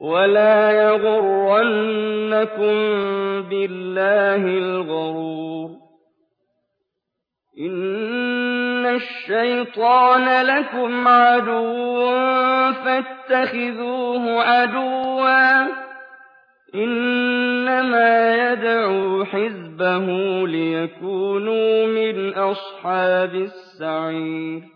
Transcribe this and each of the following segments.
وَلَا يَغُرَّنَّكُم بِاللَّهِ الْغَرُورُ إِنَّ الشَّيْطَانَ لَكُمْ عَدُوٌّ فَاتَّخِذُوهُ عَدُوًّا ۚ إِنَّمَا يَدْعُو حِزْبَهُ لِيَكُونُوا مِنْ أَصْحَابِ السَّعِيرِ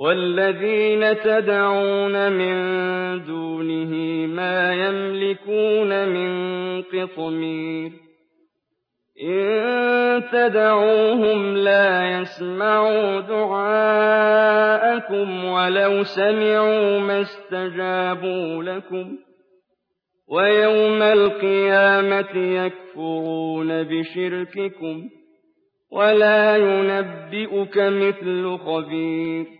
والذين تدعون من دونه ما يملكون من قطمير. إن تدعوهم لا يسمعوا دعاءكم ولو سمعوا ما استجابوا لكم. ويوم القيامة يكفرون بشرككم ولا ينبئك مثل خبير.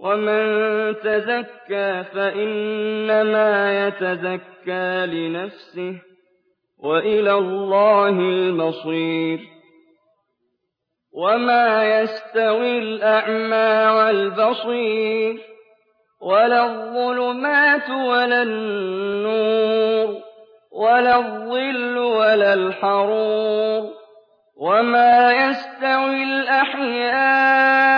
ومن تزكى فإنما يتزكى لنفسه وإلى الله المصير وما يستوي الأعمى والبصير ولا الظلمات ولا النور ولا الظل ولا الحرور وما يستوي الأحياء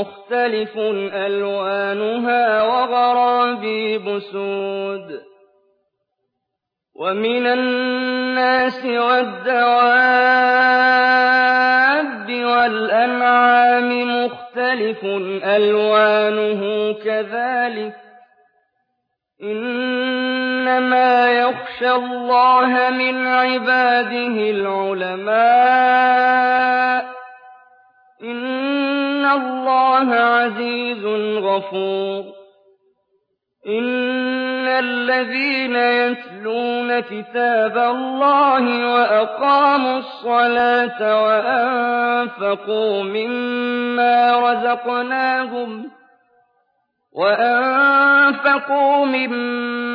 مختلف ألوانها وغرابيب سود ومن الناس والدواب والأنعام مختلف ألوانه كذلك إنما يخشى الله من عباده العلماء الله عزيز غفور إن إِنَّ الَّذِينَ يَتْلُونَ كِتَابَ اللَّهِ وَأَقَامُوا الصَّلَاةَ وَأَنفَقُوا مِمَّا رَزَقْنَاهُمْ وَأَنفَقُوا مِمَّا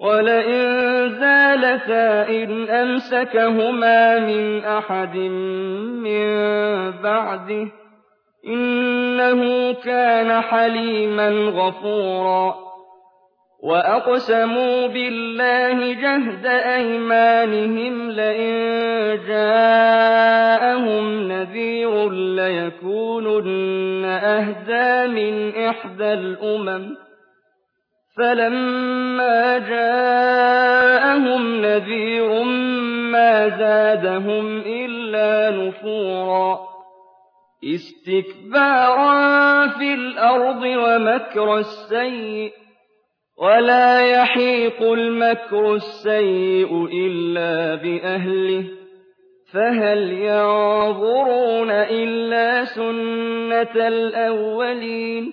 وَلَئِن زَالَتَا إِنْ أَمْسَكَهُمَا مِنْ أَحَدٍ مِّن بَعْدِهِ ۚ إِنَّهُ كَانَ حَلِيمًا غَفُورًا وَأَقْسَمُوا بِاللَّهِ جَهْدَ أَيْمَانِهِمْ لَئِن جَاءَهُمْ نَذِيرٌ لَّيَكُونُنَّ أَهْدَىٰ مِنْ إِحْدَى الْأُمَمِ فَلَمَّا جَاءَهُمْ نَذِيرٌ مَّا زَادَهُمْ إِلَّا نُفُورًا اسْتِكْبَارًا فِي الْأَرْضِ وَمَكْرَ السَّيِّئِ ۚ وَلَا يَحِيقُ الْمَكْرُ السَّيِّئُ إِلَّا بِأَهْلِهِ ۚ فَهَلْ يَنظُرُونَ إِلَّا سُنَّتَ الْأَوَّلِينَ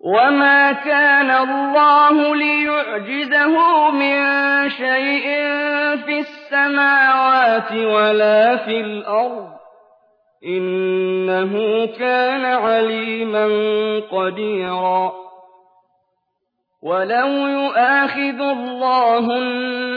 وَمَا كَانَ اللَّهُ لِيُعْجِزَهُ مِن شَيْءٍ فِي السَّمَاوَاتِ وَلَا فِي الْأَرْضِ ۚ إِنَّهُ كَانَ عَلِيمًا قَدِيرًا. وَلَوْ يُؤَاخِذُ اللَّهُ النَّاسَ